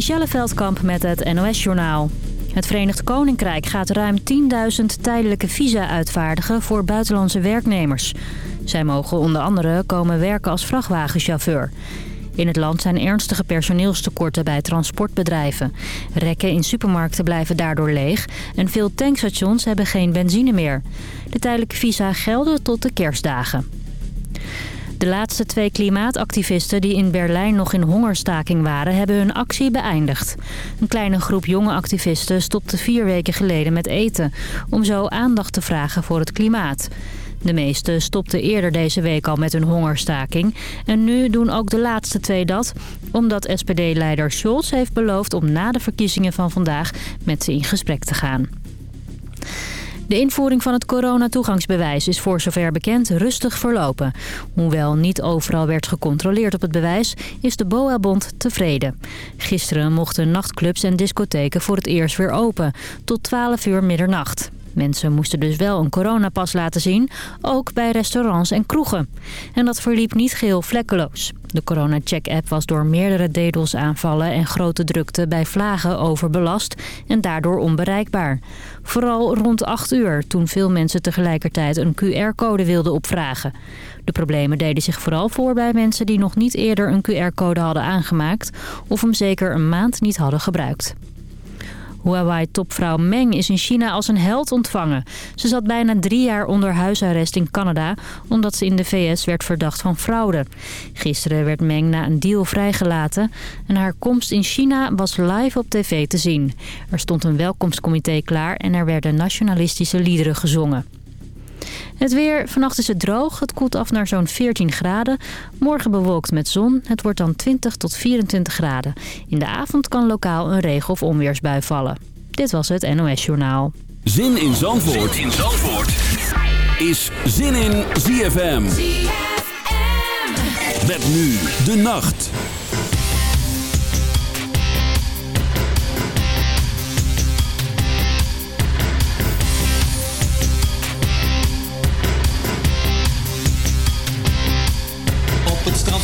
Michelle Veldkamp met het NOS-journaal. Het Verenigd Koninkrijk gaat ruim 10.000 tijdelijke visa uitvaardigen voor buitenlandse werknemers. Zij mogen onder andere komen werken als vrachtwagenchauffeur. In het land zijn ernstige personeelstekorten bij transportbedrijven. Rekken in supermarkten blijven daardoor leeg en veel tankstations hebben geen benzine meer. De tijdelijke visa gelden tot de kerstdagen. De laatste twee klimaatactivisten die in Berlijn nog in hongerstaking waren... hebben hun actie beëindigd. Een kleine groep jonge activisten stopte vier weken geleden met eten... om zo aandacht te vragen voor het klimaat. De meesten stopten eerder deze week al met hun hongerstaking. En nu doen ook de laatste twee dat... omdat SPD-leider Scholz heeft beloofd om na de verkiezingen van vandaag... met ze in gesprek te gaan. De invoering van het coronatoegangsbewijs is voor zover bekend rustig verlopen. Hoewel niet overal werd gecontroleerd op het bewijs, is de BOA-bond tevreden. Gisteren mochten nachtclubs en discotheken voor het eerst weer open, tot 12 uur middernacht. Mensen moesten dus wel een coronapas laten zien, ook bij restaurants en kroegen. En dat verliep niet geheel vlekkeloos. De corona-check-app was door meerdere DDoS-aanvallen en grote drukte bij vlagen overbelast en daardoor onbereikbaar. Vooral rond 8 uur, toen veel mensen tegelijkertijd een QR-code wilden opvragen. De problemen deden zich vooral voor bij mensen die nog niet eerder een QR-code hadden aangemaakt of hem zeker een maand niet hadden gebruikt. Huawei-topvrouw Meng is in China als een held ontvangen. Ze zat bijna drie jaar onder huisarrest in Canada... omdat ze in de VS werd verdacht van fraude. Gisteren werd Meng na een deal vrijgelaten... en haar komst in China was live op tv te zien. Er stond een welkomstcomité klaar en er werden nationalistische liederen gezongen. Het weer, vannacht is het droog. Het koelt af naar zo'n 14 graden. Morgen bewolkt met zon. Het wordt dan 20 tot 24 graden. In de avond kan lokaal een regen- of onweersbui vallen. Dit was het NOS Journaal. Zin in Zandvoort, zin in Zandvoort. is Zin in ZFM. ZFM. Met nu de nacht.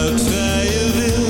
uit vrije wil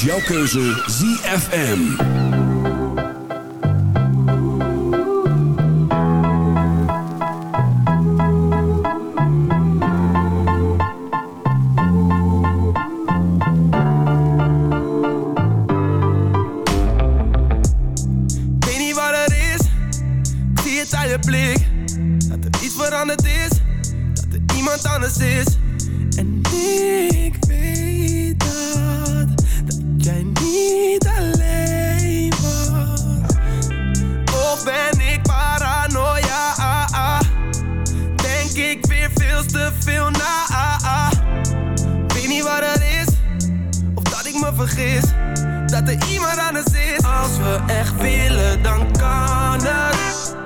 is jouw keuze ZFM. We echt willen, dan kan het.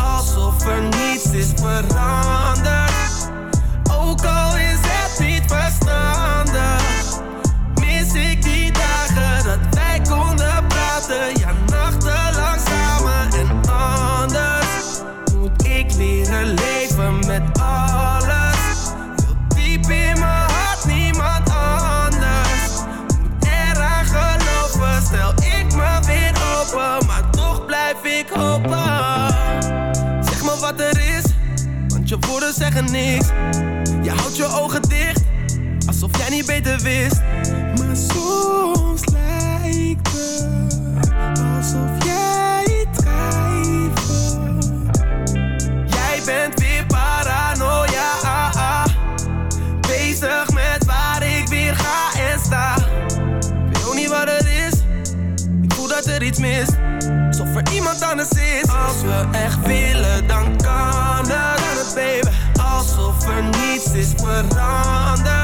Alsof er niets is veranderd. Zeggen niks. Je houdt je ogen dicht, alsof jij niet beter wist. Maar soms lijkt het alsof jij twijfelt. Jij bent weer paranoia. ah, ah. Bezig met waar ik weer ga en sta. Ik weet ook niet wat het is. Ik voel dat er iets mist. Alsof er iemand anders is. Als we echt willen, dan kan het. Het, baby. Is veranderd.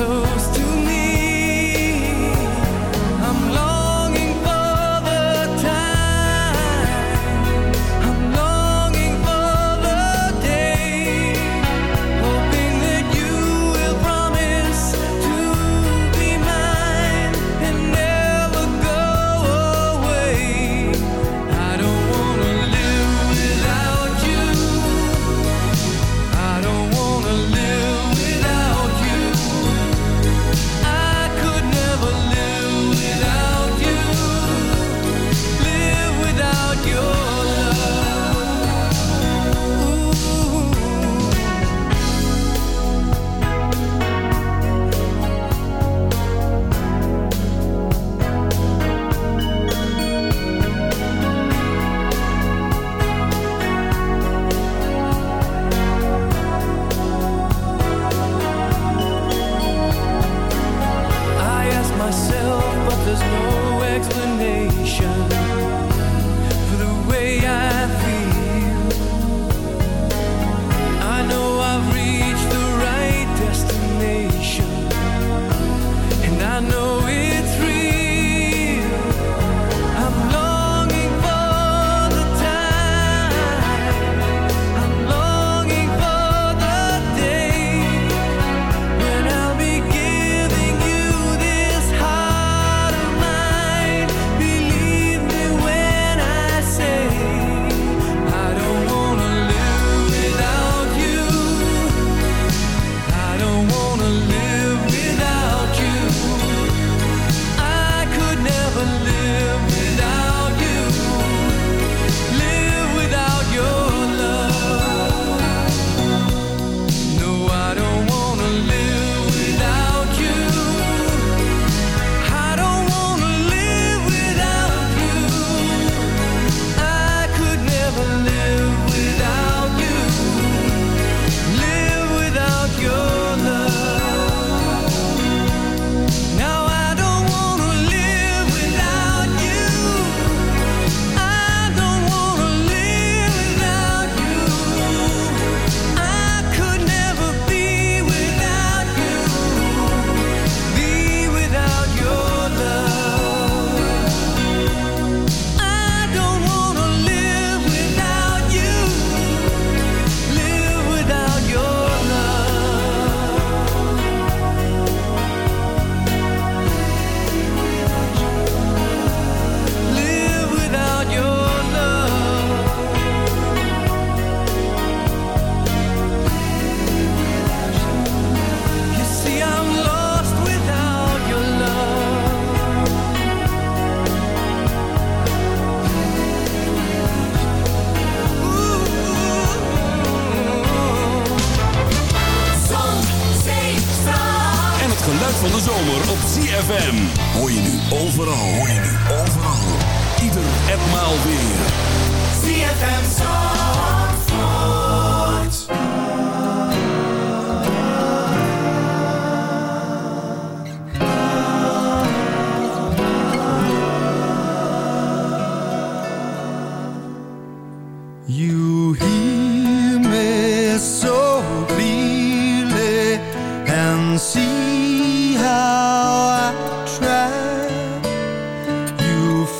Close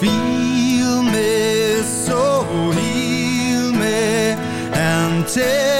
feel me so heal me and tear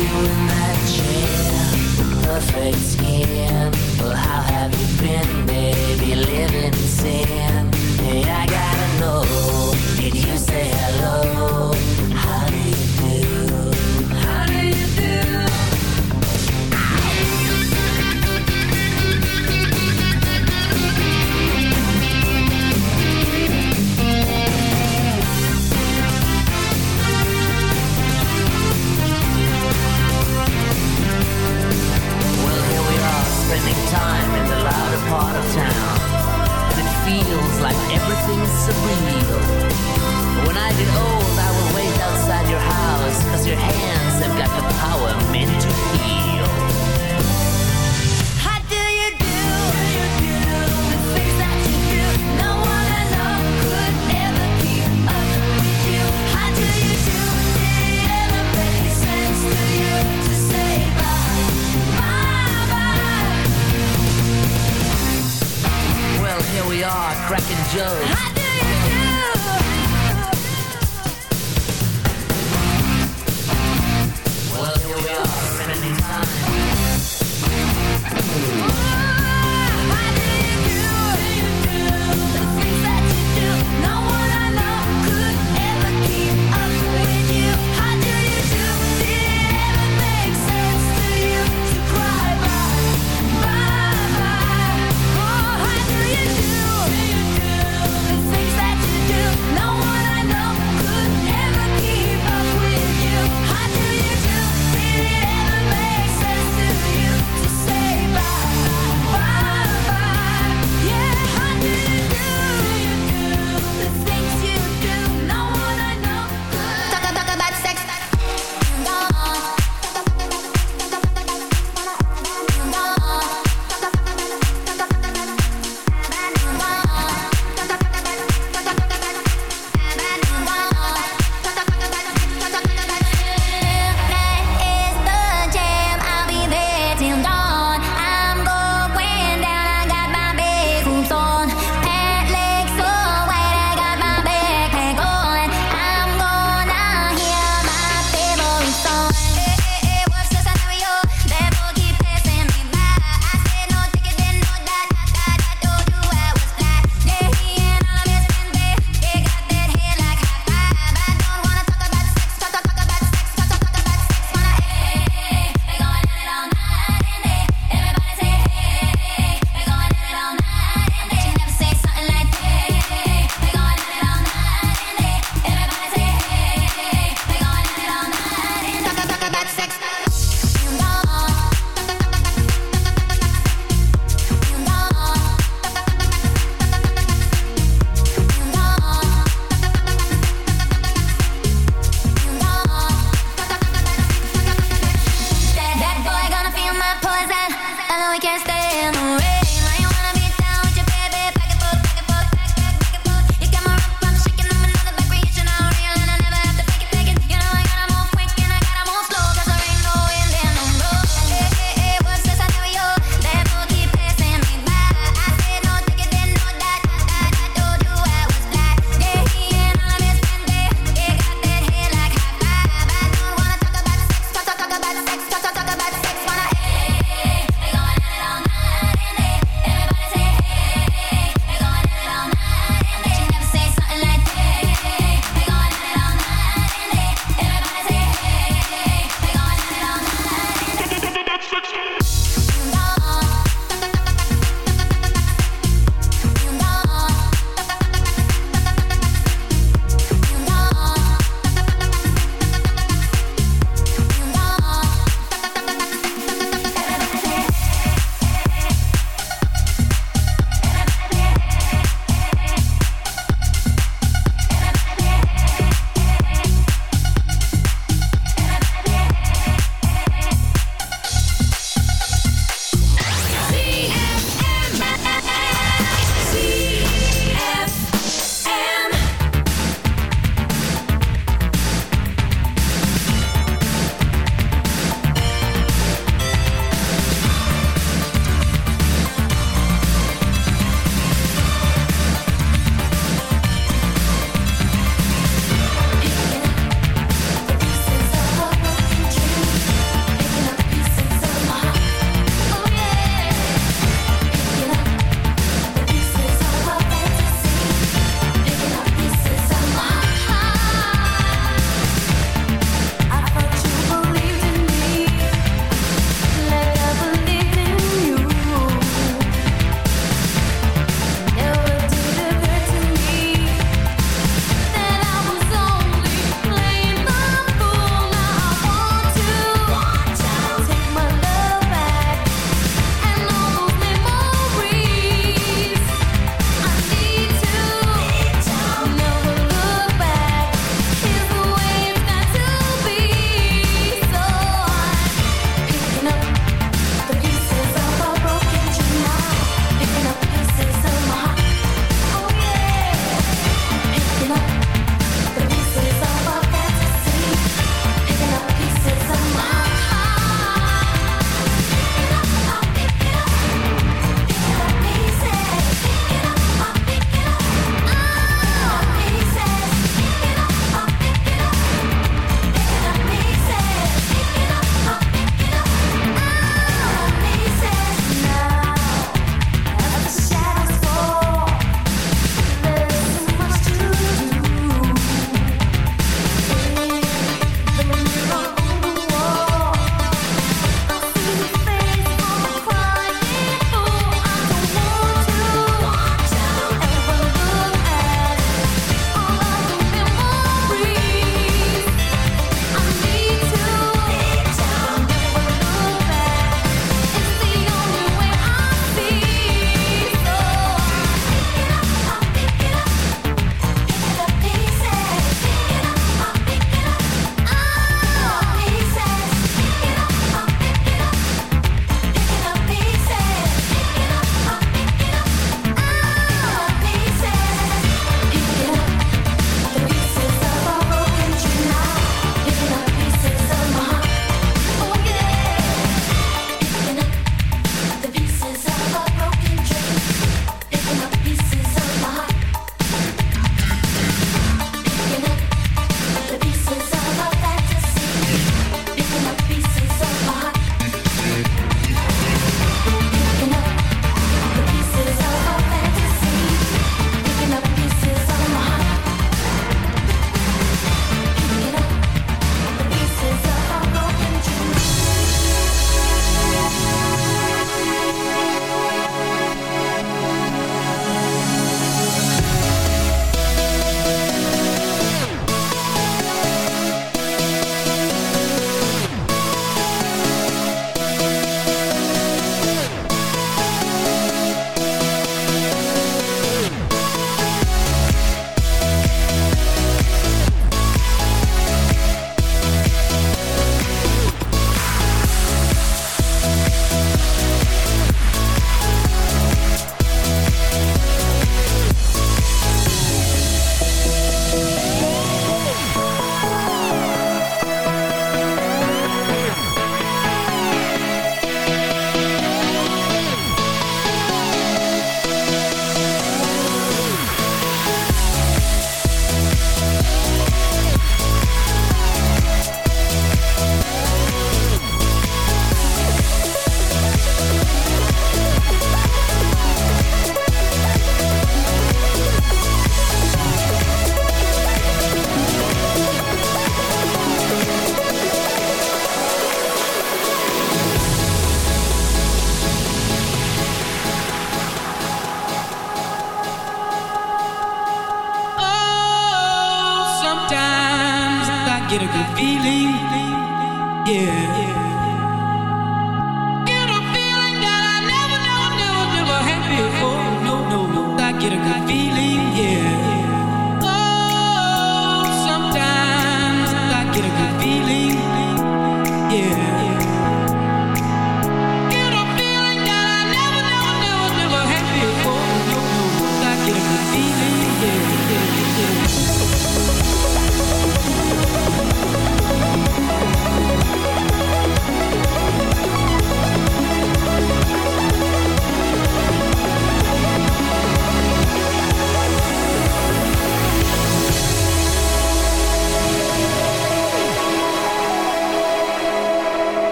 you in that chair, perfect skin. Well, how have you been?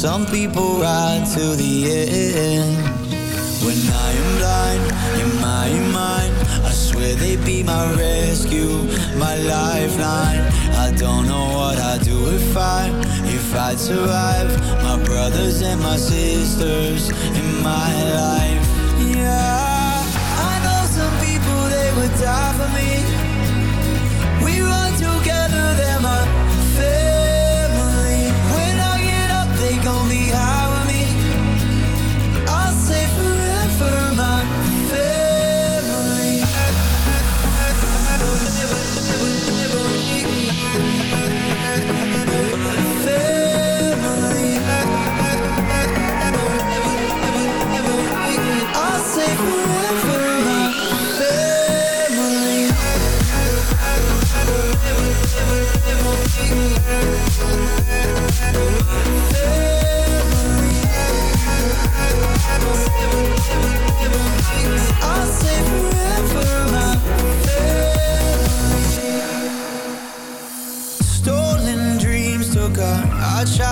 Some people ride to the end. When I am blind in my mind I swear they'd be my rescue, my lifeline. I don't know what I'd do if I, if I'd survive. My brothers and my sisters in my life. Yeah, I know some people, they would die for me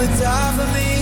Would die for me.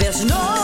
There's no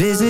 Visit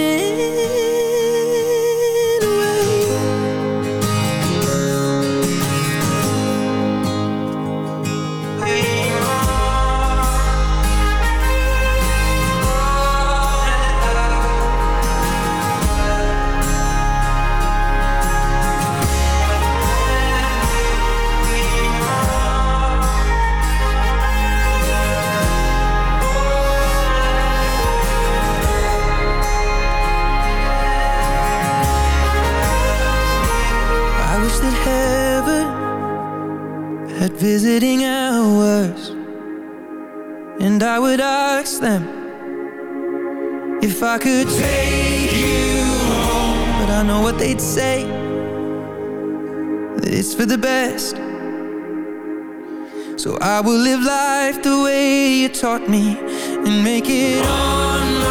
I will live life the way you taught me And make it on my